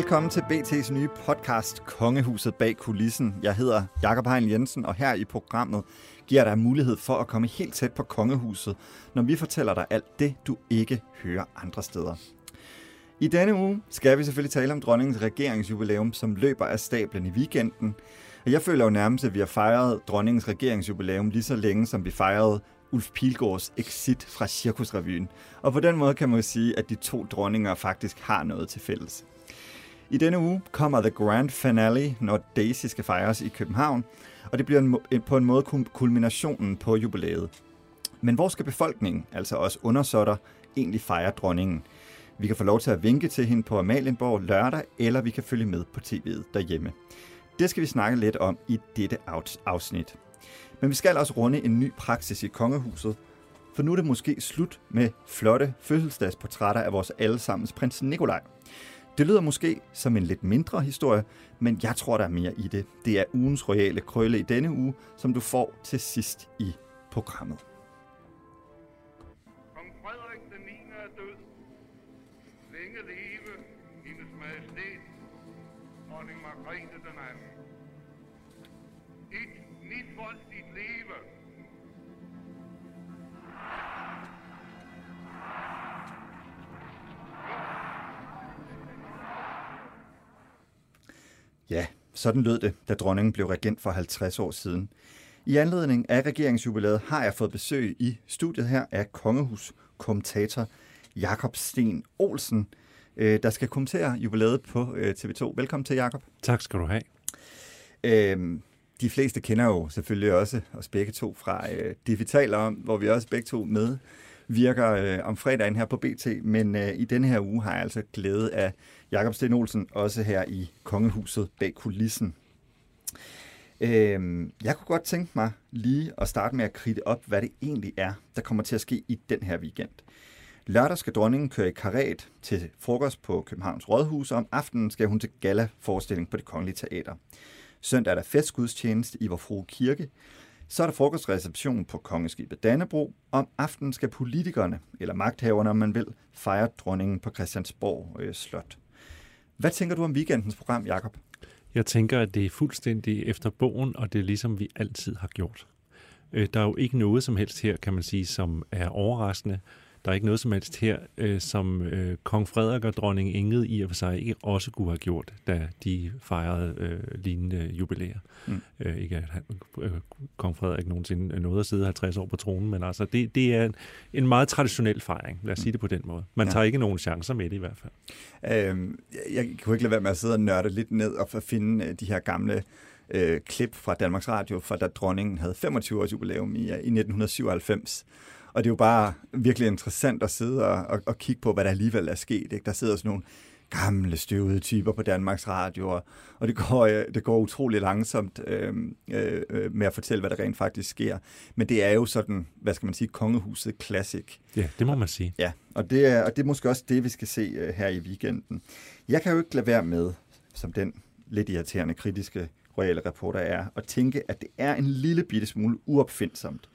Velkommen til BT's nye podcast, Kongehuset bag kulissen. Jeg hedder Jakob Hein Jensen, og her i programmet giver dig mulighed for at komme helt tæt på kongehuset, når vi fortæller dig alt det, du ikke hører andre steder. I denne uge skal vi selvfølgelig tale om dronningens regeringsjubilæum, som løber af stablen i weekenden. Og jeg føler jo nærmest, at vi har fejret dronningens regeringsjubilæum lige så længe, som vi fejrede Ulf Pilgaards exit fra Cirkusrevyen. Og på den måde kan man jo sige, at de to dronninger faktisk har noget til fælles. I denne uge kommer The Grand Finale, når Daisy skal fejres i København, og det bliver en, på en måde kulminationen på jubilæet. Men hvor skal befolkningen, altså os undersåtter, egentlig fejre dronningen? Vi kan få lov til at vinke til hende på Amalienborg lørdag, eller vi kan følge med på tv'et derhjemme. Det skal vi snakke lidt om i dette afsnit. Men vi skal også runde en ny praksis i kongehuset, for nu er det måske slut med flotte fødselsdagsportrætter af vores allesammens prins Nikolaj. Det lyder måske som en lidt mindre historie, men jeg tror, der er mere i det. Det er ugens royale krølle i denne uge, som du får til sidst i programmet. Kong Frederik den 9. er død. Længe leve hendes majestæt, dronning Margrethe den 2. Et nyt folk Ja, sådan lød det, da dronningen blev regent for 50 år siden. I anledning af regeringsjubilæet har jeg fået besøg i studiet her af kongehus-kommentator Jakob Sten Olsen, øh, der skal kommentere jubilæet på øh, TV2. Velkommen til, Jakob. Tak skal du have. Øhm, de fleste kender jo selvfølgelig også os begge to fra øh, det, vi taler om, hvor vi også begge to med virker øh, om fredagen her på BT, men øh, i denne her uge har jeg altså glæde af Jakob Sten Olsen, også her i Kongehuset bag kulissen. Øh, jeg kunne godt tænke mig lige at starte med at kridte op, hvad det egentlig er, der kommer til at ske i den her weekend. Lørdag skal dronningen køre i karet til frokost på Københavns Rådhus, og om aftenen skal hun til gala-forestilling på det Kongelige Teater. Søndag er der festgudstjeneste i Vor Frue Kirke, så er der frokostreception på kongeskibet Dannebro. Om aftenen skal politikerne, eller magthaverne om man vil, fejre dronningen på Christiansborg øh, Slot. Hvad tænker du om weekendens program, Jakob? Jeg tænker, at det er fuldstændig efter bogen, og det er ligesom vi altid har gjort. Øh, der er jo ikke noget som helst her, kan man sige, som er overraskende. Der er ikke noget som helst her, øh, som øh, kong Frederik og dronning Ingrid i og for sig ikke også kunne have gjort, da de fejrede øh, lignende jubilæer. Mm. Øh, ikke at han, øh, kong Frederik nogensinde nåede at sidde 50 år på tronen, men altså det, det er en, en meget traditionel fejring, lad os mm. sige det på den måde. Man ja. tager ikke nogen chancer med det i hvert fald. Øhm, jeg, jeg kunne ikke lade være med at sidde og nørde lidt ned og finde øh, de her gamle øh, klip fra Danmarks Radio, fra da dronningen havde 25 års jubilæum i, i 1997. Og det er jo bare virkelig interessant at sidde og, og, og kigge på, hvad der alligevel er sket. Ikke? Der sidder sådan nogle gamle støvede typer på Danmarks Radio, og, og det, går, øh, det går utrolig langsomt øh, øh, med at fortælle, hvad der rent faktisk sker. Men det er jo sådan, hvad skal man sige, kongehuset classic. Ja, det må man sige. Ja, og det er, og det er måske også det, vi skal se uh, her i weekenden. Jeg kan jo ikke lade være med, som den lidt irriterende kritiske royale reporter er, at tænke, at det er en lille bitte smule uopfindsomt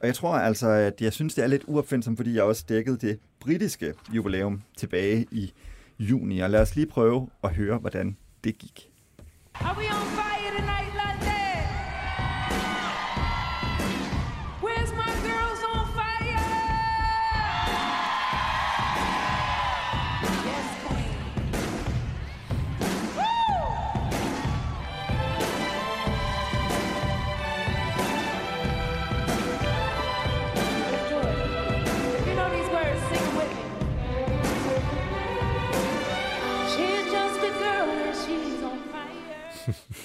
og jeg tror altså, at jeg synes, det er lidt uopfindsomt, fordi jeg også dækkede det britiske jubilæum tilbage i juni. Og lad os lige prøve at høre, hvordan det gik. Are we on fire tonight?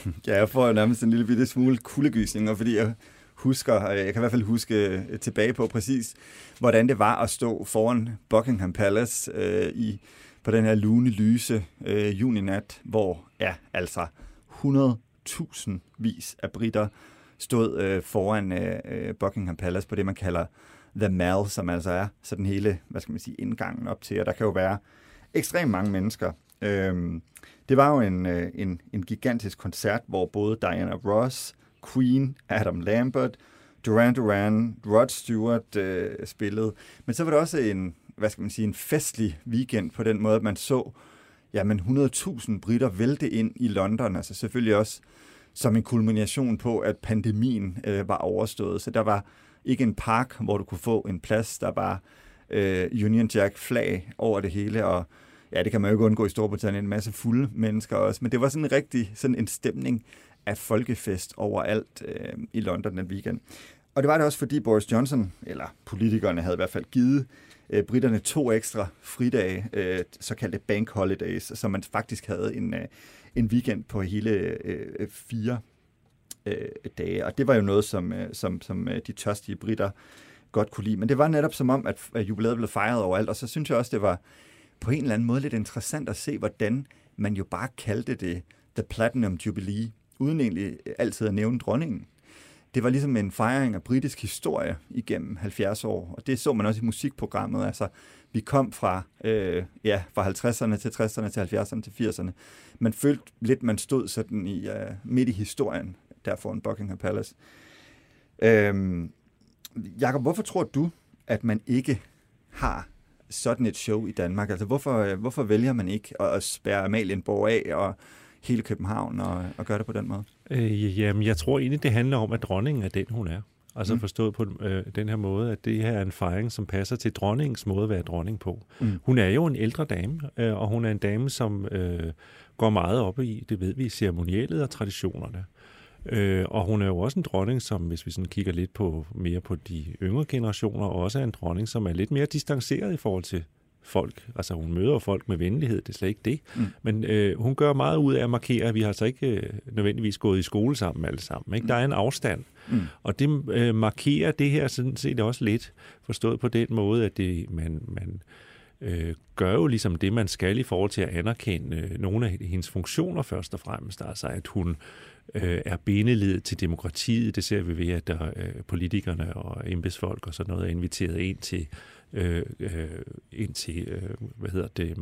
ja, jeg får nærmest en lille bitte smule kuldegysninger, fordi jeg husker, jeg kan i hvert fald huske øh, tilbage på præcis, hvordan det var at stå foran Buckingham Palace øh, i, på den her lune lyse øh, juninat, hvor ja, altså 100.000 vis af britter stod øh, foran øh, øh, Buckingham Palace på det, man kalder The Mall, som altså er sådan hele, hvad skal man sige, indgangen op til, og der kan jo være ekstremt mange mennesker. Øh, det var jo en, øh, en, en gigantisk koncert, hvor både Diana Ross, Queen, Adam Lambert, Duran Duran, Rod Stewart øh, spillede. Men så var det også en, hvad skal man sige, en festlig weekend på den måde, at man så jamen 100.000 britter vælte ind i London, altså selvfølgelig også som en kulmination på, at pandemien øh, var overstået. Så der var ikke en park, hvor du kunne få en plads, der var øh, Union Jack flag over det hele, og ja, det kan man jo ikke undgå i Storbritannien, en masse fulde mennesker også, men det var sådan en rigtig sådan en stemning af folkefest overalt øh, i London den weekend. Og det var det også, fordi Boris Johnson, eller politikerne havde i hvert fald givet øh, britterne to ekstra fridage, øh, såkaldte bank holidays, så man faktisk havde en, øh, en weekend på hele øh, fire øh, dage. Og det var jo noget, som, øh, som, som øh, de tørstige britter godt kunne lide. Men det var netop som om, at, at jubilæet blev fejret overalt, og så synes jeg også, det var på en eller anden måde lidt interessant at se, hvordan man jo bare kaldte det The Platinum Jubilee, uden egentlig altid at nævne dronningen. Det var ligesom en fejring af britisk historie igennem 70 år, og det så man også i musikprogrammet. Altså, vi kom fra, øh, ja, fra 50'erne til 60'erne til 70'erne til 80'erne. Man følte lidt, man stod sådan i, uh, midt i historien, der foran Buckingham Palace. Øhm, Jakob, hvorfor tror du, at man ikke har sådan et show i Danmark? Altså, hvorfor, hvorfor vælger man ikke at, at spærre Amalienborg af og hele København og, og gøre det på den måde? Øh, jamen, jeg tror egentlig, det handler om, at dronningen er den, hun er. Altså mm. forstået på øh, den her måde, at det her er en fejring, som passer til dronningens måde at være dronning på. Mm. Hun er jo en ældre dame, øh, og hun er en dame, som øh, går meget op i, det ved vi, ceremoniellet og traditionerne. Øh, og hun er jo også en dronning, som hvis vi sådan kigger lidt på mere på de yngre generationer, også er en dronning, som er lidt mere distanceret i forhold til folk. Altså hun møder folk med venlighed, det er slet ikke det. Mm. Men øh, hun gør meget ud af at markere, at vi har så ikke øh, nødvendigvis gået i skole sammen alle sammen. Ikke? Mm. Der er en afstand. Mm. Og det øh, markerer det her sådan set også lidt, forstået på den måde, at det, man, man øh, gør jo ligesom det, man skal i forhold til at anerkende øh, nogle af hendes funktioner først og fremmest. Altså at hun øh, er bindeled til demokratiet. Det ser vi ved, at der, øh, politikerne og embedsfolk og sådan noget er inviteret ind til, øh, øh, ind til øh, hvad hedder det,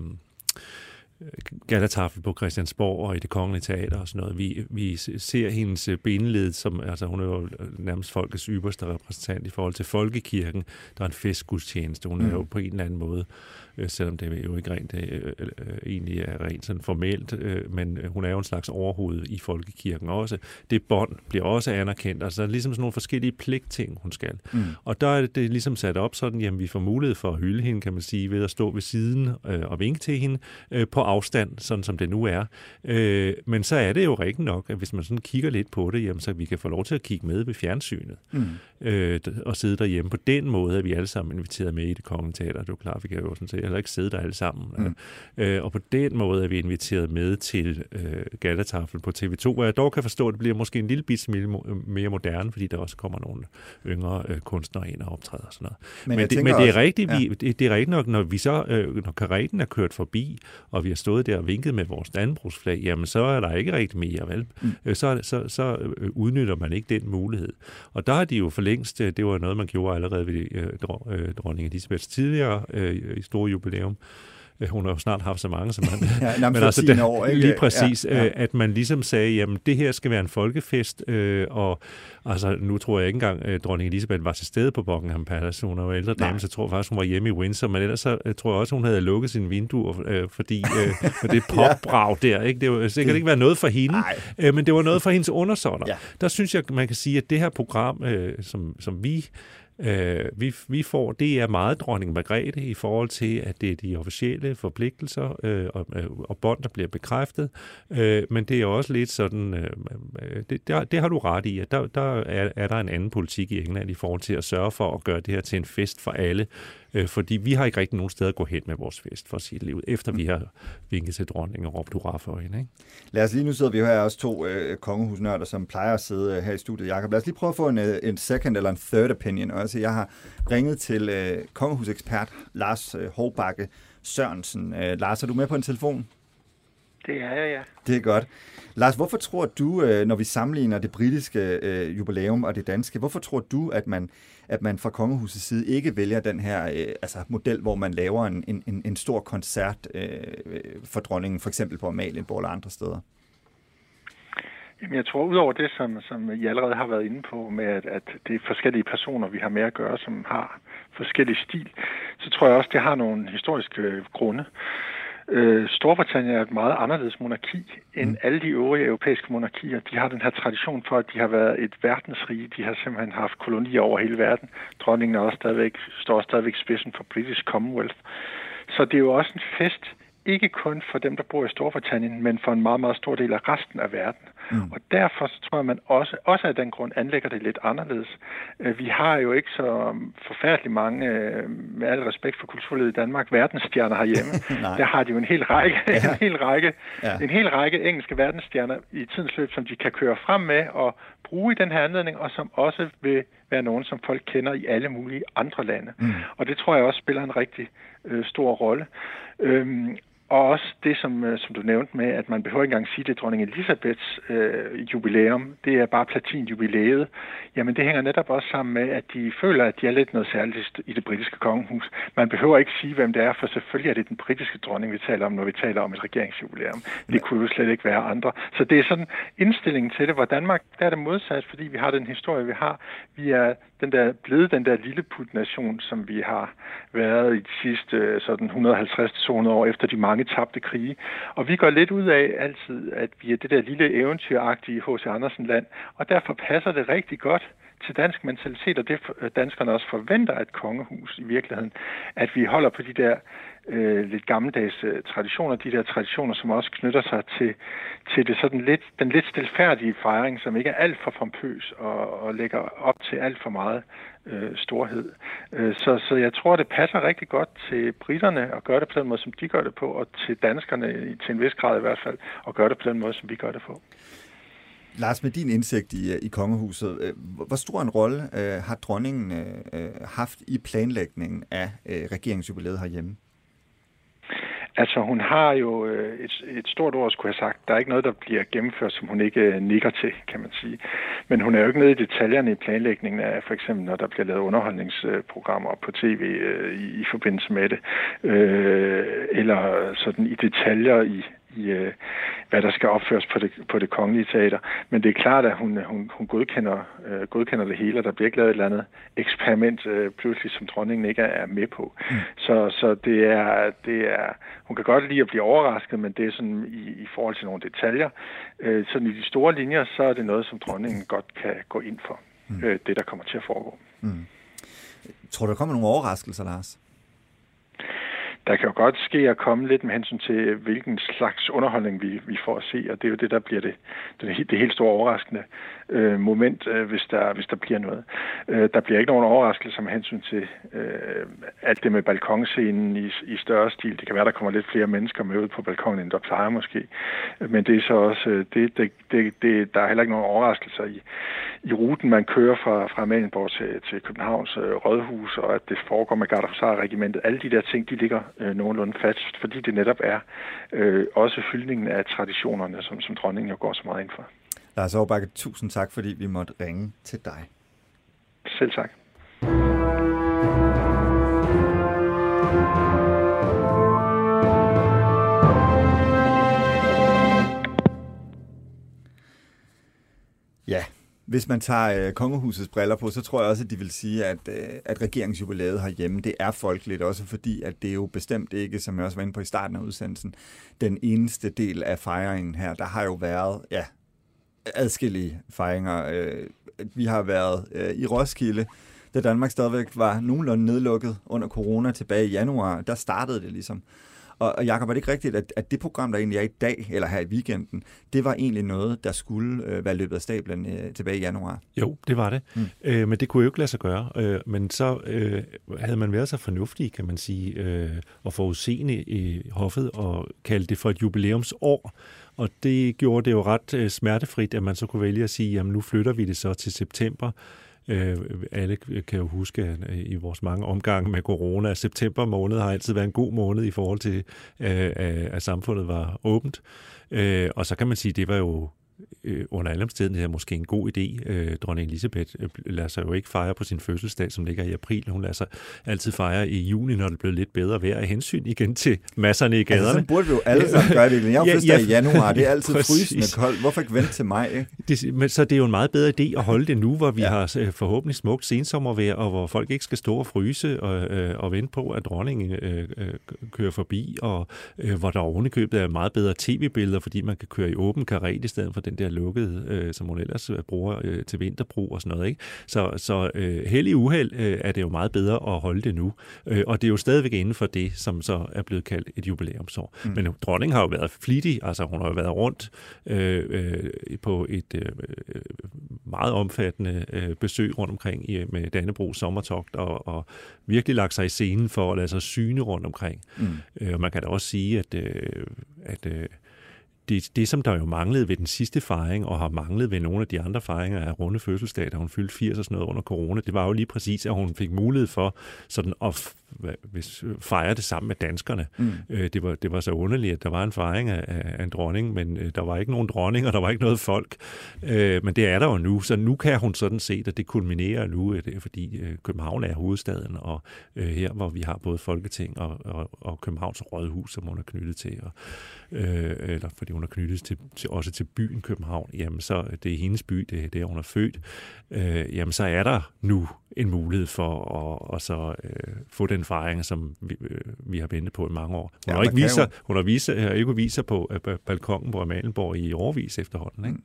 øh, galatafel på Christiansborg og i det kongelige teater og sådan noget. Vi, vi ser hendes bindeled som, altså hun er jo nærmest folkets ypperste repræsentant i forhold til folkekirken. Der er en festgudstjeneste. Hun er jo mm. på en eller anden måde øh, selvom det jo ikke rent øh, øh, egentlig er rent sådan formelt, øh, men hun er jo en slags overhoved i folkekirken også. Det bånd bliver også anerkendt, altså der er ligesom sådan nogle forskellige pligtting, hun skal. Mm. Og der er det ligesom sat op sådan, jamen vi får mulighed for at hylde hende, kan man sige, ved at stå ved siden øh, og vinke til hende øh, på afstand, sådan som det nu er. Øh, men så er det jo rigtigt nok, at hvis man sådan kigger lidt på det, jamen så vi kan få lov til at kigge med ved fjernsynet mm. øh, og sidde derhjemme på den måde, at vi alle sammen inviteret med i det kongelige teater. Det er jo klart, vi kan jo sådan set heller ikke sidde der alle sammen. Mm. Øh, og på den måde er vi inviteret med til øh, Galatafel på TV2, hvor jeg dog kan forstå, at det bliver måske en lille bit mere moderne, fordi der også kommer nogle yngre øh, kunstnere ind og optræder og sådan noget. Men, men, det, men det, er rigtigt, ja. vi, det, det er rigtigt nok, når vi så, øh, når kareten er kørt forbi, og vi har stået der og vinket med vores dannebrugsflag, jamen så er der ikke rigtig mere, vel? Mm. Øh, så, så, så øh, udnytter man ikke den mulighed. Og der har de jo for længst, øh, det var noget, man gjorde allerede ved øh, dronning Elisabeths tidligere øh, store jubilæum, hun har jo snart haft så mange, som man... ja, men altså det, år, ikke? Lige præcis, ja, ja. at man ligesom sagde, jamen det her skal være en folkefest, øh, og altså nu tror jeg ikke engang, at dronning Elisabeth var til stede på Buckingham Palace. Hun jo ældre dame, så jeg tror faktisk, hun var hjemme i Windsor, men ellers så jeg tror jeg også, hun havde lukket sine vinduer, øh, fordi øh, med det popbrag der, ikke? det var sikkert ikke være noget for hende, øh, men det var noget for hendes undersåtter. Ja. Der synes jeg, man kan sige, at det her program, øh, som, som vi øh, vi, vi får, det er meget dronning Margrethe i forhold til, at det er de officielle forpligtelser øh, og, øh, og bånd, der bliver bekræftet. Øh, men det er også lidt sådan, øh, øh, det, der, det har du ret i, at der, der er, er der en anden politik i England i forhold til at sørge for at gøre det her til en fest for alle. Øh, fordi vi har ikke rigtig nogen sted at gå hen med vores fest, for at sige det lige ud, efter vi har vinket til dronningen og råbt hurra for hende. Ikke? Lad os lige, nu sidder vi jo her også to øh, kongehusnørder, som plejer at sidde øh, her i studiet. Jakob, lad os lige prøve at få en, øh, en second eller en third opinion. Altså, jeg har ringet til øh, kongehusekspert Lars øh, Håbakke Sørensen. Øh, Lars, er du med på en telefon? Det er jeg, ja. Det er godt. Lars, hvorfor tror du, øh, når vi sammenligner det britiske øh, jubilæum og det danske, hvorfor tror du, at man, at man fra kongehusets side ikke vælger den her øh, altså model, hvor man laver en, en, en stor koncert øh, øh, for dronningen, for eksempel på Amalienborg eller andre steder? Jamen, jeg tror, udover det, som, som I allerede har været inde på, med at, at det er forskellige personer, vi har med at gøre, som har forskellig stil, så tror jeg også, det har nogle historiske øh, grunde. Øh, Storbritannien er et meget anderledes monarki end mm. alle de øvrige europæiske monarkier. De har den her tradition for, at de har været et verdensrige. De har simpelthen haft kolonier over hele verden. Dronningen er også stadigvæk, står stadigvæk spidsen for British Commonwealth. Så det er jo også en fest, ikke kun for dem, der bor i Storbritannien, men for en meget, meget stor del af resten af verden. Mm. Og derfor så tror jeg, man også, også af den grund anlægger det lidt anderledes. Øh, vi har jo ikke så forfærdeligt mange, øh, med al respekt for kulturlivet i Danmark, verdensstjerner herhjemme. Der har de jo en hel række, ja. en hel række, ja. en hel række engelske verdensstjerner i tidens løb, som de kan køre frem med og bruge i den her anledning, og som også vil være nogen, som folk kender i alle mulige andre lande. Mm. Og det tror jeg også spiller en rigtig øh, stor rolle. Øhm, og også det, som, øh, som du nævnte med, at man behøver ikke engang sige, det er dronning Elisabeths øh, jubilæum. Det er bare platinjubilæet. Jamen, det hænger netop også sammen med, at de føler, at de er lidt noget særligt i det britiske kongehus. Man behøver ikke sige, hvem det er, for selvfølgelig er det den britiske dronning, vi taler om, når vi taler om et regeringsjubilæum. Det kunne jo slet ikke være andre. Så det er sådan indstillingen til det, hvor Danmark, der er det modsat, fordi vi har den historie, vi har. Vi er den der, blevet den der lille nation som vi har været i de sidste øh, sådan 150-200 år efter de mange tabte krige. Og vi går lidt ud af altid, at vi er det der lille eventyragtige H.C. Andersen-land, og derfor passer det rigtig godt til dansk mentalitet, og det øh, danskerne også forventer et kongehus i virkeligheden, at vi holder på de der øh, lidt gammeldags øh, traditioner, de der traditioner, som også knytter sig til, til det sådan lidt, den lidt stilfærdige fejring, som ikke er alt for pompøs og, og lægger op til alt for meget øh, storhed. Øh, så, så jeg tror, det passer rigtig godt til britterne at gøre det på den måde, som de gør det på, og til danskerne til en vis grad i hvert fald, at gøre det på den måde, som vi gør det på. Lars, med din indsigt i, øh, i kongehuset, øh, hvor stor en rolle øh, har dronningen øh, øh haft i planlægningen af øh, regeringsjubilæet herhjemme? Altså, hun har jo øh, et, et stort ord, skulle have sagt. Der er ikke noget, der bliver gennemført, som hun ikke øh, nikker til, kan man sige. Men hun er jo ikke nede i detaljerne i planlægningen af, for eksempel, når der bliver lavet underholdningsprogrammer på tv øh, i, i forbindelse med det. Øh, eller sådan i detaljer i, i, øh, hvad der skal opføres på det, på det kongelige teater. Men det er klart, at hun, hun, hun godkender, øh, godkender det hele, og der bliver ikke lavet et eller andet eksperiment øh, pludselig, som dronningen ikke er, er med på. Mm. Så, så det, er, det er, hun kan godt lide at blive overrasket, men det er sådan i, i forhold til nogle detaljer. Øh, sådan i de store linjer, så er det noget, som dronningen godt kan gå ind for, mm. øh, det der kommer til at foregå. Mm. Tror du, der kommer nogle overraskelser, Lars? Der kan jo godt ske at komme lidt med hensyn til, hvilken slags underholdning vi, vi får at se, og det er jo det, der bliver det, det, det helt store overraskende øh, moment, øh, hvis, der, hvis der bliver noget. Øh, der bliver ikke nogen overraskelse med hensyn til øh, alt det med balkonscenen i, i større stil. Det kan være, der kommer lidt flere mennesker med ud på balkonen, end der plejer måske. Men det er så også, øh, det, det, det, det, der er heller ikke nogen overraskelser i, i ruten, man kører fra, fra Amalienborg til, til Københavns øh, Rådhus, og at det foregår med Gardehusar-regimentet. Alle de der ting, de ligger øh, nogenlunde fast, fordi det netop er øh, også fyldningen af traditionerne, som, som dronningen jo går så meget ind for. Lars Aarbakke, tusind tak, fordi vi måtte ringe til dig. Selv tak. Ja, hvis man tager øh, kongehusets briller på, så tror jeg også, at de vil sige, at, øh, at regeringsjubilæet herhjemme, det er folkeligt, også fordi, at det er jo bestemt ikke, som jeg også var inde på i starten af udsendelsen, den eneste del af fejringen her. Der har jo været, ja, adskillige fejringer. Øh, vi har været øh, i Roskilde, da Danmark stadigvæk var nogenlunde nedlukket under corona tilbage i januar. Der startede det ligesom. Og, og Jacob, er det ikke rigtigt, at, at det program, der egentlig er i dag, eller her i weekenden, det var egentlig noget, der skulle øh, være løbet af stablen øh, tilbage i januar? Jo, det var det. Mm. Øh, men det kunne jo ikke lade sig gøre. Øh, men så øh, havde man været så fornuftig, kan man sige, øh, og forudseende i hoffet, og kaldte det for et jubilæumsår. Og det gjorde det jo ret øh, smertefrit, at man så kunne vælge at sige, jamen nu flytter vi det så til september. Øh, alle kan jo huske at øh, i vores mange omgange med corona, at september måned har altid været en god måned i forhold til, øh, at samfundet var åbent. Og så kan man sige, at det var jo øh, under alle omstændigheder måske en god idé. Øh, dronning Elisabeth øh, lader sig jo ikke fejre på sin fødselsdag, som ligger i april. Hun lader sig altid fejre i juni, når det bliver lidt bedre vejr af hensyn igen til masserne i gaderne. Altså, så burde vi jo alle sammen gøre det. Jeg har ja, ja, i januar, det er altid frysende koldt. Hvorfor ikke vente til mig? Ikke? Det, men, så det er jo en meget bedre idé at holde det nu, hvor vi ja. har øh, forhåbentlig smukt sensommervejr, og hvor folk ikke skal stå og fryse og, øh, og vente på, at dronningen øh, øh, kører forbi, og øh, hvor der ovenikøbet er meget bedre tv-billeder, fordi man kan køre i åben karet i stedet for den der lukkede, øh, som hun ellers øh, bruger øh, til vinterbrug og sådan noget. Ikke? Så, så øh, held i uheld øh, er det jo meget bedre at holde det nu. Øh, og det er jo stadigvæk inden for det, som så er blevet kaldt et jubilæumsår. Mm. Men dronningen har jo været flittig, altså hun har jo været rundt øh, øh, på et øh, meget omfattende øh, besøg rundt omkring i, med Dannebro sommertogt, og, og virkelig lagt sig i scenen for at lade sig syne rundt omkring. Mm. Øh, og man kan da også sige, at, øh, at øh, det, det, som der jo manglede ved den sidste fejring, og har manglet ved nogle af de andre fejringer af runde fødselsdag, da hun fyldte 80 og sådan noget under corona, det var jo lige præcis, at hun fik mulighed for sådan at hvis, fejre det sammen med danskerne. Mm. Øh, det, var, det var så underligt, at der var en fejring af, af en dronning, men øh, der var ikke nogen dronning, og der var ikke noget folk. Øh, men det er der jo nu, så nu kan hun sådan set, at det kulminerer nu, fordi København er hovedstaden, og her, hvor vi har både Folketing og, og, og Københavns Rådhus, som hun er knyttet til, og, eller fordi hun er knyttet til, til, også til byen København, jamen så det er hendes by, det er der, hun er født, jamen så er der nu en mulighed for at, at så øh, få den fejring, som vi, øh, vi har ventet på i mange år. Hun ja, har ikke sig, hun har, vist, har ikke sig på øh, balkongen på Amalienborg i årvis efterhånden. Ikke? Mm.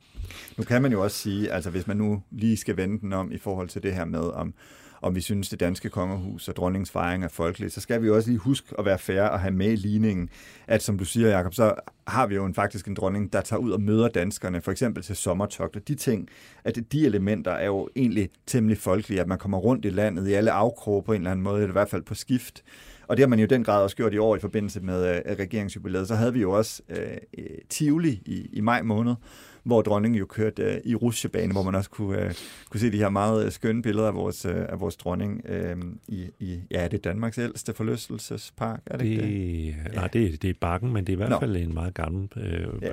Nu kan man jo også sige, altså hvis man nu lige skal vende den om i forhold til det her med, om om vi synes, det danske kongehus og dronningens fejring er folkeligt, så skal vi jo også lige huske at være færre og have med i ligningen, at som du siger, Jacob, så har vi jo en, faktisk en dronning, der tager ud og møder danskerne, for eksempel til sommertogt, de ting, at de elementer er jo egentlig temmelig folkelige, at man kommer rundt i landet i alle afkroge på en eller anden måde, eller i hvert fald på skift, og det har man jo den grad også gjort i år i forbindelse med øh, regeringsjubilæet. Så havde vi jo også øh, øh Tivoli i, i maj måned, hvor dronningen jo kørte øh, i rusjebane, hvor man også kunne, øh, kunne se de her meget øh, skønne billeder af vores, øh, af vores dronning øh, i, i, ja, det er Danmarks ældste forlystelsespark, er det, det ikke det? Nej, det, er, det er Bakken, men det er i hvert Nå. fald en meget gammel øh, ja.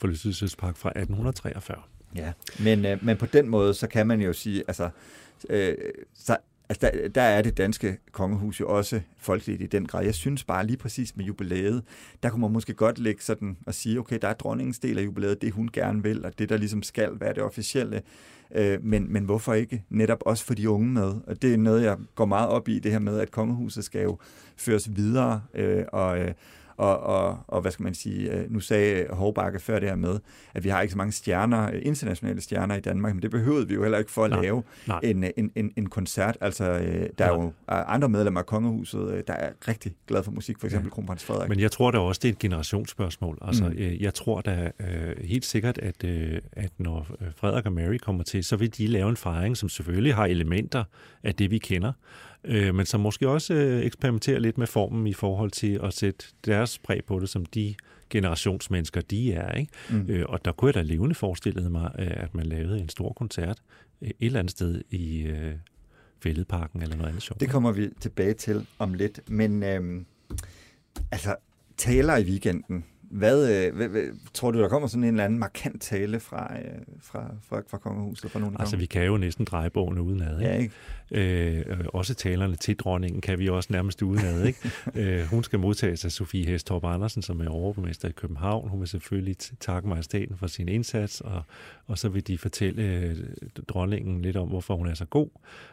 forlystelsespark fra 1843. Ja, men, øh, men på den måde, så kan man jo sige, altså, øh, så Altså, der, der er det danske kongehus jo også folkeligt i den grad. Jeg synes bare lige præcis med jubilæet, der kunne man måske godt lægge sådan og sige, okay, der er dronningens del af jubilæet, det hun gerne vil, og det der ligesom skal være det officielle. Øh, men, men hvorfor ikke netop også for de unge med? Og det er noget, jeg går meget op i, det her med, at kongehuset skal jo føres videre, øh, og, øh, og, og, og hvad skal man sige, øh, nu sagde Hovbakke før det her med, at vi har ikke så mange stjerner, øh, internationale stjerner i Danmark, men det behøvede vi jo heller ikke for at nej, lave nej. En, en, en, en koncert. Altså, øh, der er jo andre medlemmer af kongehuset, der er rigtig glade for musik, for eksempel ja. Kronprins Frederik. Men jeg tror da også, det er et generationsspørgsmål. Altså, mm. jeg tror da helt sikkert, at, at når Frederik og Mary kommer til, så vil de lave en fejring, som selvfølgelig har elementer af det, vi kender, øh, men som måske også øh, eksperimenterer lidt med formen i forhold til at sætte deres præg på det, som de generationsmennesker, de er. Ikke? Mm. Øh, og der kunne jeg da levende forestille mig, øh, at man lavede en stor koncert øh, et eller andet sted i øh, Fælledparken eller noget andet sjovt. Det kommer vi tilbage til om lidt. Men øh, altså, taler i weekenden, hvad, øh, hvad, hvad, tror du, der kommer sådan en eller anden markant tale fra, øh, fra, fra, fra kongehuset? Fra nogle altså, vi kan jo næsten dreje bogen udenad. Ikke? Ja, ikke? Øh, også talerne til dronningen kan vi også nærmest udenad. Ikke? øh, hun skal modtages af Sofie Hestorp Andersen, som er overborgmester i København. Hun vil selvfølgelig takke majestaten for sin indsats, og, og så vil de fortælle øh, dronningen lidt om, hvorfor hun er så god.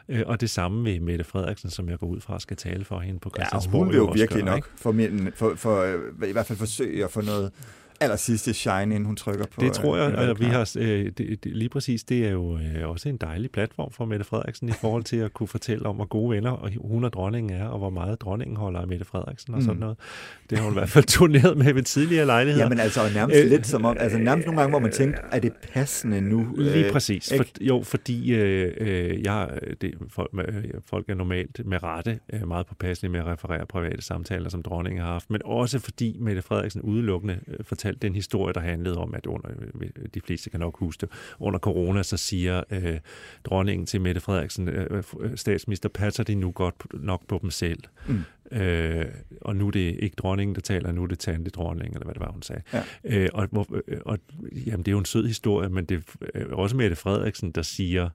Øh, og det samme med Mette Frederiksen, som jeg går ud fra skal tale for hende på Christiansborg. Ja, hun vil jo virkelig gøre, nok for, for, for, øh, i hvert fald forsøge at få noget aller sidste shine, inden hun trykker på. Det tror jeg, at vi har, øh, det, det, lige præcis, det er jo øh, også en dejlig platform for Mette Frederiksen i forhold til at kunne fortælle om, hvor gode venner og hun og dronningen er, og hvor meget dronningen holder af Mette Frederiksen og mm. sådan noget. Det har hun i hvert fald turneret med ved tidligere lejligheder. Jamen altså nærmest øh, lidt som om, altså nærmest nogle gange, hvor man tænker, er det passende nu? Lige øh, præcis. For, jo, fordi øh, øh, jeg, det, folk, folk er normalt med rette øh, meget påpasselige med at referere private samtaler, som dronningen har haft, men også fordi Mette Frederiksen udelukkende øh, fortalte den historie, der handlede om, at under, de fleste kan nok huske det, under corona, så siger øh, dronningen til Mette Frederiksen, øh, øh, statsminister, passer de nu godt nok på dem selv? Mm. Øh, og nu er det ikke dronningen, der taler, nu er det tante dronning, eller hvad det var, hun sagde. Ja. Øh, og, og, og jamen, det er jo en sød historie, men det er også Mette Frederiksen, der siger, øh,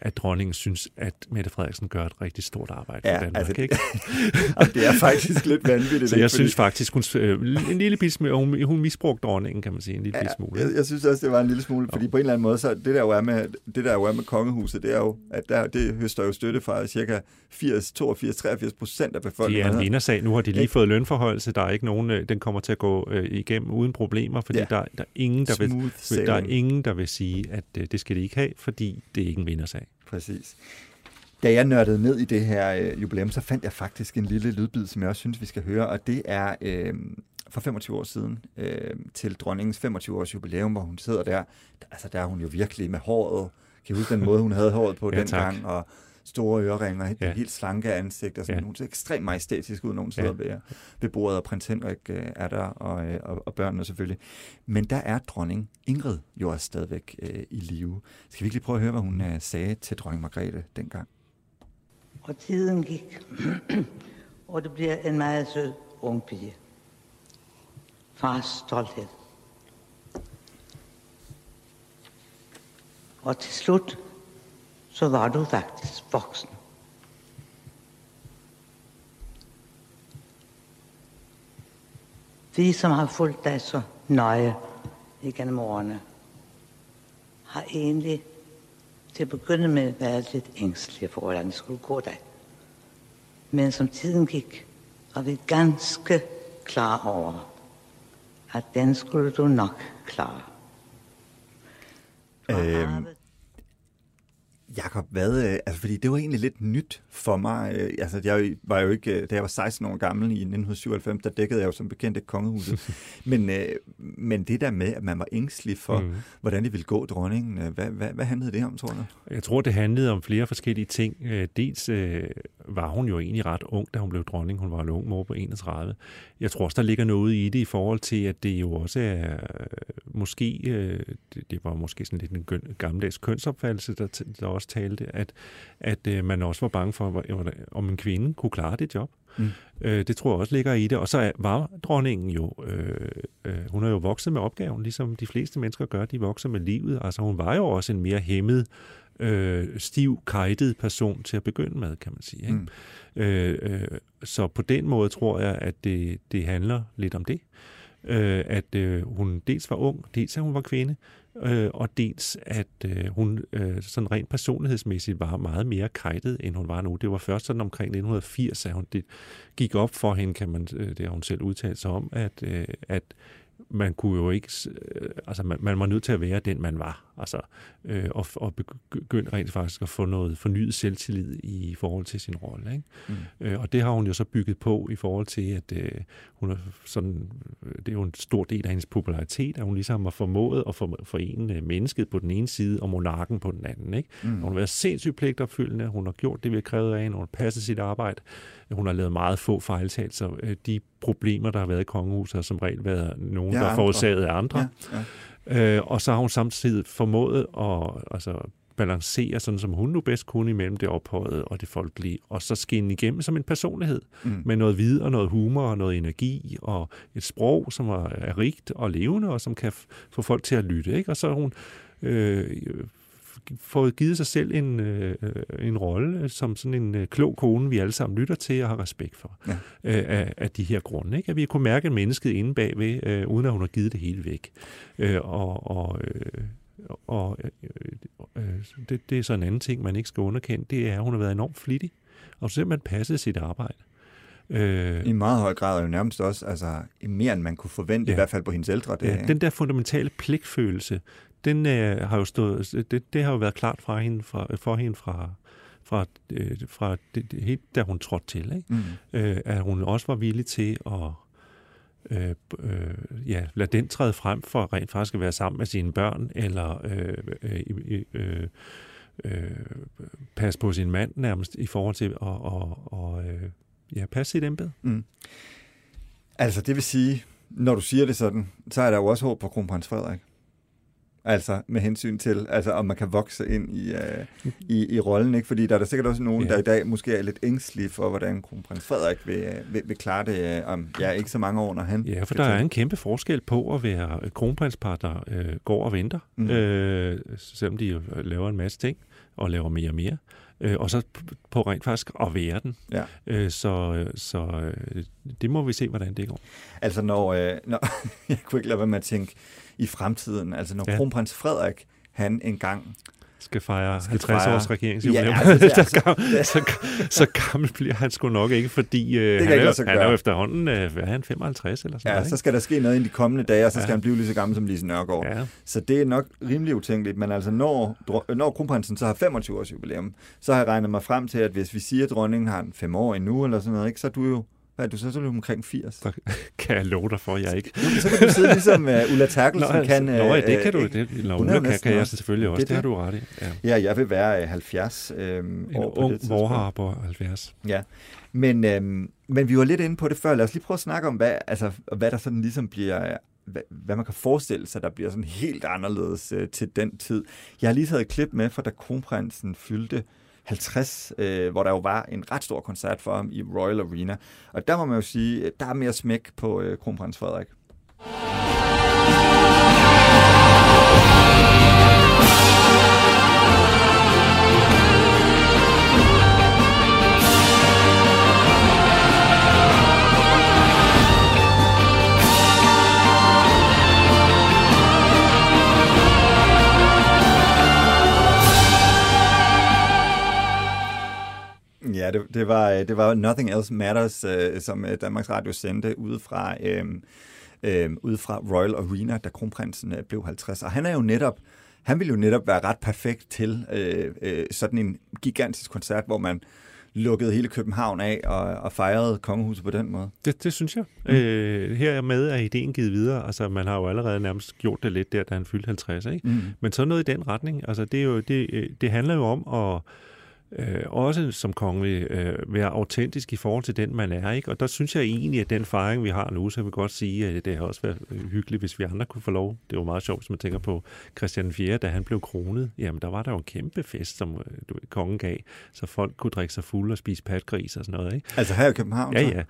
at dronningen synes, at Mette Frederiksen gør et rigtig stort arbejde for Ja, Danmark. altså, ikke? det er faktisk lidt vanvittigt. Så ikke? jeg Fordi- synes faktisk, hun, øh, en lille smule, hun, hun misbrugte dronningen, kan man sige, en lille ja, smule. Jeg, jeg synes også, det var en lille smule, fordi på en eller anden måde, så det der jo er med, det der jo er med kongehuset, det er jo, at der, det høster jo støtte fra cirka 80, 82, 83 procent af Det befolkningen. er en vindersag. Nu har de lige Ikke? fået lønforhøjelse. Der er ikke nogen, øh, den kommer til at gå øh, igennem uden problemer, fordi Ja. der, der, er ingen, der, vil, Smooth der er ingen, der vil sige, at øh, det skal de ikke have, fordi det ikke en vindersag. Præcis. Da jeg nørdede ned i det her øh, jubilæum, så fandt jeg faktisk en lille lydbid, som jeg også synes, vi skal høre, og det er øh, for 25 år siden øh, til dronningens 25-års jubilæum, hvor hun sidder der. Altså, der er hun jo virkelig med håret. Kan I huske den måde, hun havde håret på Ja, dengang, og store øreringer, ja. Helt slanke ansigt, og sådan. Ja. Hun ser ekstremt majestætisk ud, hun sidder ja. ved, ved bordet, og prins Henrik øh, er der, og, øh, og, og børnene selvfølgelig. Men der er dronning Ingrid jo også stadigvæk øh, i live. Skal vi ikke lige prøve at høre, hvad hun øh, sagde til dronning Margrethe dengang? Og tiden gik, og det bliver en meget sød ung pige. Fars stolthed. Og til slut, så var du faktisk voksen. Vi, som har fulgt dig så nøje igennem årene, har egentlig til at begynde med været lidt ængstelige for, hvordan det skulle gå dig. Men som tiden gik, var vi ganske klar over, at den skulle du nok klare. Øhm, Jakob, hvad, øh, altså fordi det var egentlig lidt nyt for mig. øh, Altså jeg var jo ikke, øh, da jeg var 16 år gammel i 1997, der dækkede jeg jo som bekendt ikke kongehuset. men, men det der med, at man var ængstelig for, mm. Hvordan det ville gå dronningen, hvad, hvad, hvad handlede det om, tror du? Jeg tror, det handlede om flere forskellige ting. Dels øh, var hun jo egentlig ret ung, da hun blev dronning. Hun var en ung mor på 31. Jeg tror også, der ligger noget i det i forhold til, at det jo også er måske, øh, det, var måske sådan lidt en gammeldags kønsopfattelse, der, der også talte, at, at øh, man også var bange for, om en kvinde kunne klare det job. Mm. Øh, det tror jeg også ligger i det. Og så var dronningen jo, øh, øh, hun er jo vokset med opgaven, ligesom de fleste mennesker gør, de vokser med livet. Altså hun var jo også en mere hæmmet, øh, stiv, kajtet person til at begynde med, kan man sige. Ikke? Mm. Øh, øh, så på den måde tror jeg, at det, det handler lidt om det. Øh, at øh, hun dels var ung, dels at hun var kvinde, øh, og dels at øh, hun øh, sådan rent personlighedsmæssigt var meget mere kajtet, end hun var nu. Det var først sådan omkring 1980, at hun, det gik op for hende, kan man, øh, det har hun selv udtalt sig om, at, øh, at man kunne jo ikke, øh, altså man, man var nødt til at være den, man var, altså, øh, og, og begynde rent faktisk at få noget fornyet selvtillid i forhold til sin rolle. Ikke? Mm. Øh, og det har hun jo så bygget på i forhold til, at øh, hun er sådan, øh, det er jo en stor del af hendes popularitet, at hun ligesom har formået at for, forene mennesket på den ene side og monarken på den anden. Ikke? Mm. Hun har været sindssygt pligtopfyldende, hun har gjort det, vi har krævet af hende, hun har passet sit arbejde, hun har lavet meget få fejltagelser. Øh, De problemer, der har været i kongehuset, har som regel været nogen, Ja, der er andre. forårsaget af andre. Ja, ja. Øh, og så har hun samtidig formået at altså, balancere, sådan som hun nu bedst kunne imellem det ophøjede og det folkelige, og så skinne igennem som en personlighed, Mm. med noget vid og noget humor og noget energi, og et sprog, som er, er rigt og levende, og som kan få folk til at lytte. Ikke? Og så har hun øh, fået givet sig selv en, øh, en rolle som sådan en øh, klog kone, vi alle sammen lytter til og har respekt for Ja. øh, af, af de her grunde. Ikke? At vi kunne mærke mennesket inde bagved, øh, uden at hun har givet det hele væk. Øh, og og, øh, og øh, øh, det, det er så en anden ting, man ikke skal underkende, det er, at hun har været enormt flittig, og simpelthen passet sit arbejde. Øh, I meget høj grad er jo nærmest også, altså mere end man kunne forvente, ja. i hvert fald på hendes ældre dage. Ja, den der fundamentale pligtfølelse, den øh, har jo stået, det, det har jo været klart fra hende, fra, for hende fra, fra, øh, fra det, det, helt da hun trådte til, ikke? Mm. Øh, at hun også var villig til at øh, øh, ja, lade den træde frem for rent faktisk at være sammen med sine børn, eller øh, øh, øh, øh, passe på sin mand nærmest i forhold til at og, og, øh, ja, passe sit embede. Mm. Altså, det vil sige, når du siger det sådan, så er der jo også håb på kronprins Frederik. Altså, med hensyn til, altså, om man kan vokse ind i, uh, i, i rollen, ikke? Fordi der er der sikkert også nogen, ja. Der i dag måske er lidt ængstelige for, hvordan kronprins Frederik vil, øh, vil, vil klare det øh, om, ja, ikke så mange år, når han... Ja, for der er en kæmpe forskel på at være kronprinspar, der øh, går og venter, Mm. øh, selvom de laver en masse ting, og laver mere og mere. Øh, og så på rent faktisk at være den. Ja. Øh, så så øh, det må vi se, hvordan det går. Altså når, øh, når jeg kunne ikke lade være med at tænke i fremtiden, altså når ja. Ja. kronprins Frederik, han engang Skal fejre Skal 50 fejre- års regeringsjubilæum. Ja, altså, det er så, gammel, så, så gammel bliver han sgu nok ikke, fordi øh, han, er, jo- han er jo efterhånden, øh, hvad er han, 55 eller sådan Ja, noget, så skal der ske noget i de kommende dage, og så skal Ja. han blive lige så gammel som Lise Nørgaard. Ja. Så det er nok rimelig utænkeligt, men altså når, når kronprinsen så har 25 års jubilæum, så har jeg regnet mig frem til, at hvis vi siger, at dronningen har en fem år endnu, eller sådan noget, ikke, så er du jo, hvad er du så, så er du omkring 80. Så kan jeg love dig for, jeg ikke... Så kan du sidde ligesom uh, Ulla Terkelsen Nå, altså, kan... nå, ja, det øh, kan du. Det, jo Ulla kan, kan jeg selvfølgelig også. det er Det, har det. du ret i. Ja. Ja, jeg vil være øh, 70 øh, En år på ung det vorhar på 70. Ja, men, øhm, men vi var lidt inde på det før. Lad os lige prøve at snakke om, hvad, altså, hvad der sådan ligesom bliver, øh, hvad, hvad man kan forestille sig, der bliver sådan helt anderledes øh, til den tid. Jeg har lige taget et klip med fra da kronprinsen fyldte 50, øh, hvor der jo var en ret stor koncert for ham i Royal Arena. Og der må man jo sige, der er mere smæk på øh, kronprins Frederik. Ja, det, det, var, øh, det var Nothing Else Matters, øh, som øh, Danmarks Radio sendte ude fra, øh, øh, ude fra Royal Arena, da kronprinsen øh, blev 50. Og han er jo netop, han ville jo netop være ret perfekt til øh, øh, sådan en gigantisk koncert, hvor man lukkede hele København af og, og fejrede kongehuset på den måde. Det, det synes jeg. Mm. Øh, hermed er ideen givet videre. Altså, man har jo allerede nærmest gjort det lidt der, da han fyldte 50, ikke? Mm. Men så noget i den retning. Altså, det, er jo, det, det handler jo om at øh, også som kongelig øh, være autentisk i forhold til den, man er. ikke. Og der synes jeg egentlig, at den fejring, vi har nu, så vil jeg godt sige, at det har også været øh, hyggeligt, hvis vi andre kunne få lov. Det var meget sjovt, hvis man tænker på Christian 4., da han blev kronet. Jamen, der var der jo en kæmpe fest, som øh, du ved, kongen gav, så folk kunne drikke sig fuld og spise patgris og sådan noget. Ikke? Altså her i København? Ja, ja.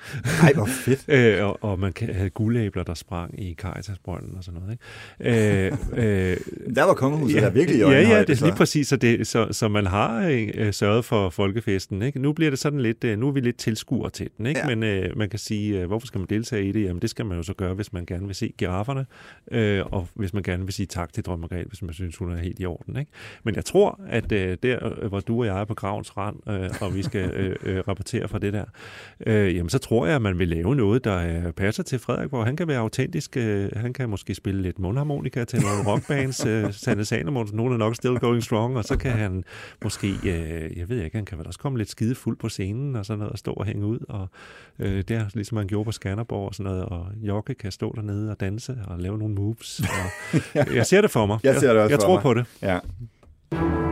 Ej, hvor fedt. Øh, og, og man have guldæbler, der sprang i Kajtasbrønden og sådan noget. Ikke? Øh, øh, Der var kongehuset der virkelig i Ja, ja, det er lige præcis, så, det, så, så man har øh, sørget for folkefesten. Ikke? Nu bliver det sådan lidt, øh, nu er vi lidt tilskuere til den, ikke? Ja. men øh, man kan sige, øh, hvorfor skal man deltage i det? Jamen det skal man jo så gøre, hvis man gerne vil se girafferne, øh, og hvis man gerne vil sige tak til Drøm Margrethe, hvis man synes, hun er helt i orden. Ikke? Men jeg tror, at øh, der, øh, hvor du og jeg er på gravens rand, øh, og vi skal øh, øh, rapportere fra det der, øh, jamen så tror jeg, at man vil lave noget, der øh, passer til Frederik, hvor han kan være autentisk. Øh, han kan måske spille lidt mundharmonika til nogle rockbands. Øh, Sanne Sanemonsen, nogen er nok still going strong, og så kan han måske, øh, jeg ved ikke, han kan vel også komme lidt skide fuld på scenen og sådan noget, og stå og hænge ud. Og øh, det er ligesom han gjorde på Skanderborg og sådan noget, og Jokke kan stå dernede og danse og lave nogle moves. Og jeg ser det for mig. Jeg ser det også jeg for tror mig. på det. Ja.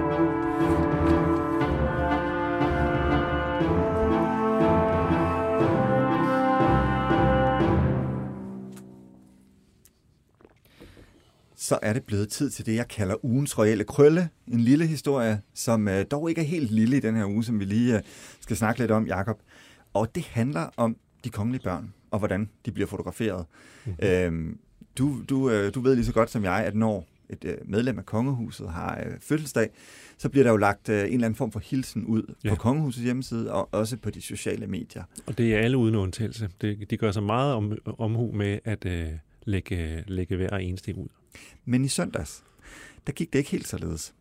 Så er det blevet tid til det, jeg kalder ugens royale krølle. En lille historie, som øh, dog ikke er helt lille i den her uge, som vi lige øh, skal snakke lidt om, Jakob. Og det handler om de kongelige børn, og hvordan de bliver fotograferet. Mm-hmm. Øhm, du, du, øh, du ved lige så godt som jeg, at når et øh, medlem af kongehuset har øh, fødselsdag, så bliver der jo lagt øh, en eller anden form for hilsen ud ja. Ja. på kongehusets hjemmeside, og også på de sociale medier. Og det er alle uden undtagelse. Det, de gør sig meget om, omhu med at øh, lægge, lægge hver eneste ud. Men i søndags, der gik det ikke helt således.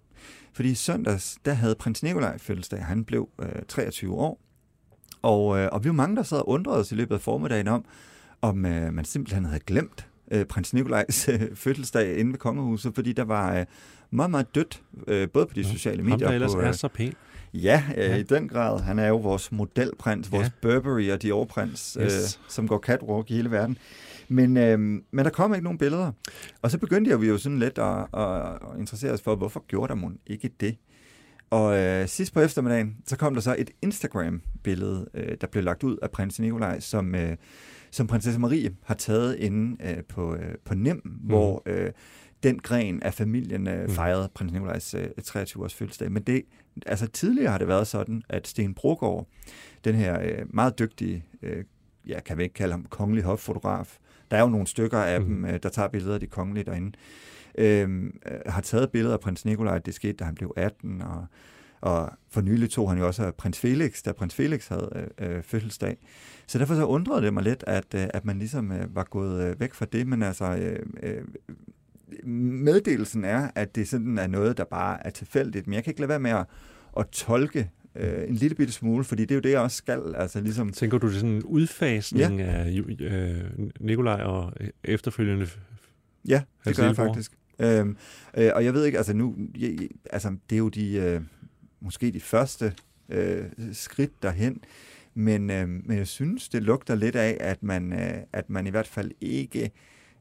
Fordi i søndags, der havde prins Nikolaj fødselsdag. Han blev øh, 23 år. Og, øh, og vi var mange, der sad og undrede os i løbet af formiddagen om, om øh, man simpelthen havde glemt øh, prins Nikolajs øh, fødselsdag inde ved kongehuset, fordi der var øh, meget, meget dødt, øh, både på de sociale Ham, medier der og ellers på... er Øh, så pæn. ja, øh, Ja. i den grad. Han er jo vores modelprins, vores Ja. Burberry og Dior-prins, øh, Yes. som går catwalk i hele verden. Men, øh, men der kom ikke nogen billeder. Og så begyndte jeg vi jo sådan lidt at, at, interessere os for, hvorfor gjorde der mon ikke det? Og øh, sidst på eftermiddagen, så kom der så et Instagram-billede, øh, der blev lagt ud af prins Nikolaj, som, øh, som prinsesse Marie har taget inde øh, på, øh, på Nem, mm. hvor øh, den gren af familien øh, Mm. fejrede prins Nikolajs øh, 23-års fødselsdag. Men det, altså tidligere har det været sådan, at Sten Brogaard, den her øh, meget dygtige, øh, ja, kan vi ikke kalde ham kongelig hoffotograf, der er jo nogle stykker af mm. dem, øh, der tager billeder af de kongelige derinde, øhm, øh, har taget billeder af prins Nikolaj. Det skete, da han blev 18, og og for nylig tog han jo også prins Felix, da prins Felix havde øh, øh, fødselsdag. Så derfor så undrede det mig lidt, at, øh, at man ligesom øh, var gået øh, væk fra det, men altså... Øh, øh, meddelelsen er, at det sådan er noget, der bare er tilfældigt, men jeg kan ikke lade være med at, at tolke øh, en lille bitte smule, fordi det er jo det, jeg også skal. Altså, ligesom... Tænker du, det sådan en udfasning ja. af øh, Nikolaj og efterfølgende Ja, det gør jeg faktisk. Øhm, øh, og jeg ved ikke, altså nu, jeg, altså det er jo de, øh, måske de første øh, skridt derhen, men, øh, men jeg synes, det lugter lidt af, at man, øh, at man i hvert fald ikke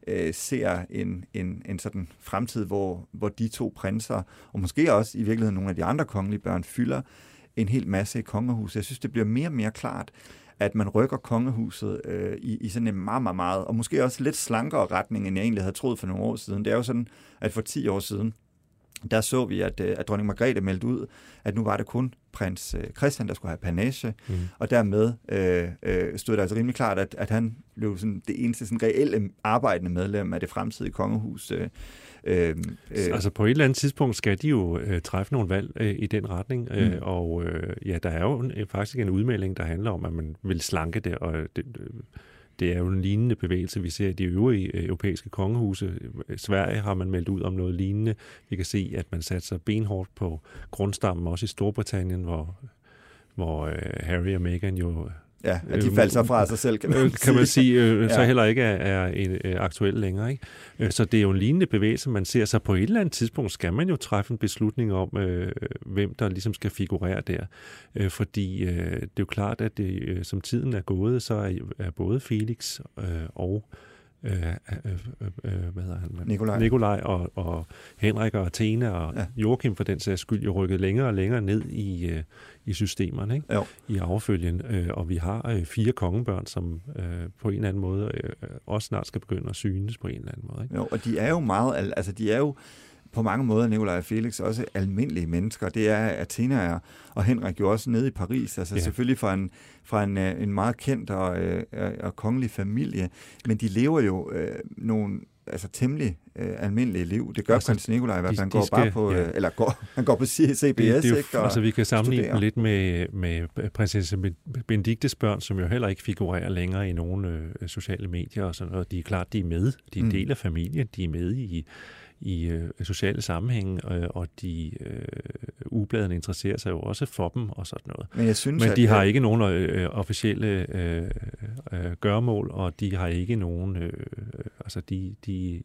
øh, ser en, en, en sådan fremtid, hvor, hvor de to prinser, og måske også i virkeligheden nogle af de andre kongelige børn, fylder en hel masse i kongehuset. Jeg synes, det bliver mere og mere klart, at man rykker kongehuset øh, i, i sådan en meget, meget, meget, og måske også lidt slankere retning, end jeg egentlig havde troet for nogle år siden. Det er jo sådan, at for 10 år siden, der så vi, at, øh, at dronning Margrethe meldte ud, at nu var det kun prins øh, Christian, der skulle have panage, mm. og dermed øh, øh, stod det altså rimelig klart, at, at han blev sådan det eneste sådan reelle arbejdende medlem af det fremtidige kongehus. Øh, Øh, øh, altså på et eller andet tidspunkt skal de jo øh, træffe nogle valg øh, i den retning, øh, mm. og øh, ja, der er jo en, faktisk en udmelding, der handler om, at man vil slanke det, og det, det er jo en lignende bevægelse, vi ser i de øvrige øh, europæiske kongehuse. Sverige har man meldt ud om noget lignende. Vi kan se, at man satser benhårdt på grundstammen, også i Storbritannien, hvor, hvor øh, Harry og Meghan jo Ja, at de øh, faldt så fra sig selv, kan man sige. Kan man sige øh, så heller ikke er, er en, øh, aktuel længere. Ikke? Øh, så det er jo en lignende bevægelse, man ser. Så på et eller andet tidspunkt skal man jo træffe en beslutning om, øh, hvem der ligesom skal figurere der. Øh, fordi øh, det er jo klart, at det, øh, som tiden er gået, så er, er både Felix øh, og øh, øh, øh, hvad hedder han? Nikolaj. Nikolaj og, og Henrik og Athena og ja. Joachim for den sags skyld jo rykket længere og længere ned i, øh, i systemerne, ikke? Jo. i affølgen. Øh, og vi har øh, fire kongebørn, som øh, på en eller anden måde øh, også snart skal begynde at synes på en eller anden måde. Ikke? Jo, og de er jo meget, altså de er jo på mange måder, Nikolaj og Felix, også almindelige mennesker. Det er Athena og Henrik jo også nede i Paris. Altså ja. selvfølgelig fra en, fra en, øh, en meget kendt og, øh, og kongelig familie. Men de lever jo øh, nogle altså temmelig øh, almindelige liv. Det gør altså, prins Nikolaj i hvert fald. Han går skal, bare på, ja. øh, eller går, han går på CBS, det, det er jo, ikke? Og altså, vi kan sammenligne dem lidt med, med prinsesse Benediktes børn, som jo heller ikke figurerer længere i nogle øh, sociale medier og sådan noget. De er klart, de er med. De er en mm. del af familien. De er med i i øh, sociale sammenhænge, øh, og de øh, ubladene interesserer sig jo også for dem og sådan noget. Men, jeg synes, Men de at, har ikke nogen øh, officielle øh, øh, gørmål, og de har ikke nogen, øh, altså de, de,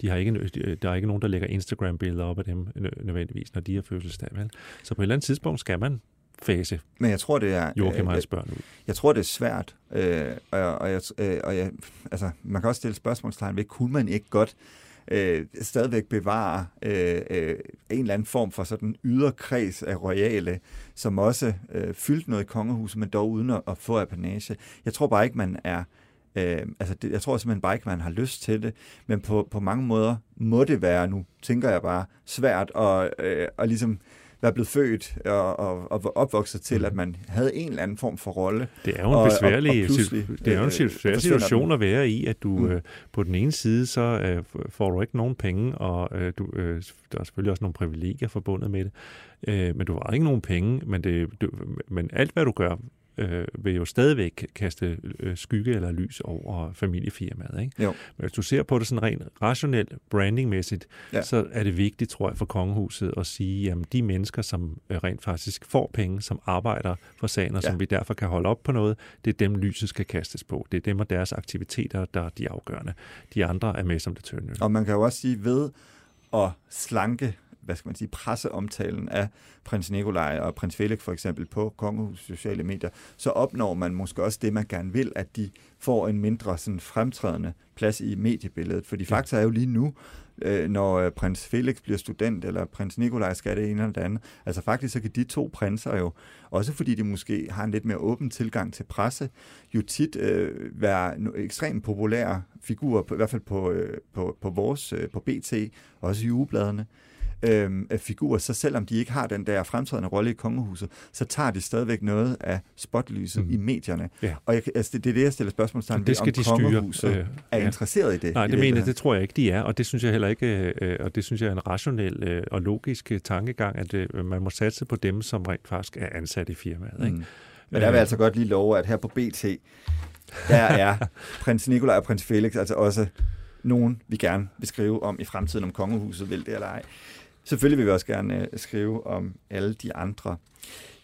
de har ikke, der er ikke nogen, der lægger Instagram-billeder op af dem nødvendigvis, når de har fødselsdag. Vel? Så på et eller andet tidspunkt skal man fase. Men jeg tror, det er... Joachim øh, børn ud. Jeg tror, det er svært. Øh, og, og, jeg, øh, og jeg, altså, man kan også stille spørgsmålstegn ved, kunne man ikke godt øh, stadigvæk bevare øh, øh, en eller anden form for sådan yderkreds af royale, som også øh, fyldte noget i kongehuset, men dog uden at, at få apanage. Jeg tror bare ikke, man er... Øh, altså det, jeg tror simpelthen bare ikke, man har lyst til det, men på, på mange måder må det være, nu tænker jeg bare, svært at, øh, at ligesom være blevet født og, og, og opvokset til, at man havde en eller anden form for rolle. Det er jo en besværlig og, og det er jo en øh, situation at være i, at du mm. øh, på den ene side, så øh, får du ikke nogen penge, og øh, du, øh, der er selvfølgelig også nogle privilegier forbundet med det, øh, men du har ikke nogen penge, men, det, du, men alt hvad du gør, øh, vil jo stadigvæk kaste øh, skygge eller lys over familiefirmaet. Ikke? Jo. Men hvis du ser på det sådan rent rationelt, brandingmæssigt, ja. så er det vigtigt, tror jeg, for kongehuset at sige, at de mennesker, som øh, rent faktisk får penge, som arbejder for sagen, og ja. som vi derfor kan holde op på noget, det er dem, lyset skal kastes på. Det er dem og deres aktiviteter, der er de afgørende. De andre er med som det tørne. Og man kan jo også sige, ved at slanke hvad skal man sige, presseomtalen af prins Nikolaj og prins Felix for eksempel på kongehus sociale medier, så opnår man måske også det, man gerne vil, at de får en mindre sådan, fremtrædende plads i mediebilledet. Fordi fakta er jo lige nu, øh, når øh, prins Felix bliver student, eller prins Nikolaj skal det ene eller det andet. Altså faktisk så kan de to prinser jo, også fordi de måske har en lidt mere åben tilgang til presse, jo tit øh, være ekstremt populære figurer, på, i hvert fald på, øh, på, på vores, øh, på BT, også i ugebladene. Øhm, figurer, så selvom de ikke har den der fremtrædende rolle i kongehuset, så tager de stadigvæk noget af spotlyset mm. i medierne. Ja. Og jeg, altså, det, det er det, jeg stiller spørgsmålstegn Det ved, skal om de styre, kongehuset øh, er ja. interesseret i det. Nej, det mener jeg, det tror jeg ikke, de er, og det synes jeg heller ikke, øh, og det synes jeg er en rationel øh, og logisk øh, tankegang, at øh, man må satse på dem, som rent faktisk er ansat i firmaet. Ikke? Mm. Men der vil jeg altså godt lige love, at her på BT, der er prins Nikolaj og prins Felix altså også nogen, vi gerne vil skrive om i fremtiden, om kongehuset vil det eller ej. Selvfølgelig vil vi også gerne øh, skrive om alle de andre.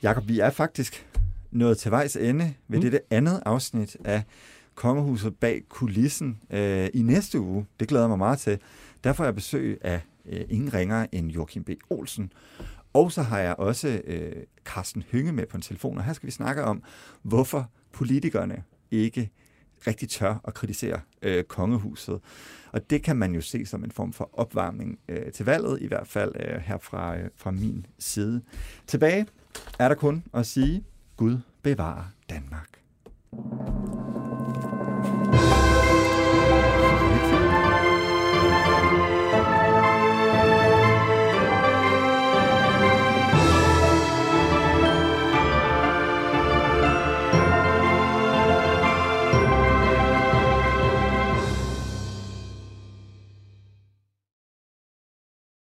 Jakob, vi er faktisk nået til vejs ende ved Mm. dette andet afsnit af Kongehuset bag kulissen øh, i næste uge. Det glæder jeg mig meget til. Der får jeg besøg af øh, ingen ringer end Joachim B. Olsen. Og så har jeg også øh, Carsten Hynge med på en telefon, og her skal vi snakke om, hvorfor politikerne ikke rigtig tør at kritisere øh, kongehuset. Og det kan man jo se som en form for opvarmning øh, til valget, i hvert fald øh, her fra, øh, fra min side. Tilbage er der kun at sige, Gud bevarer Danmark.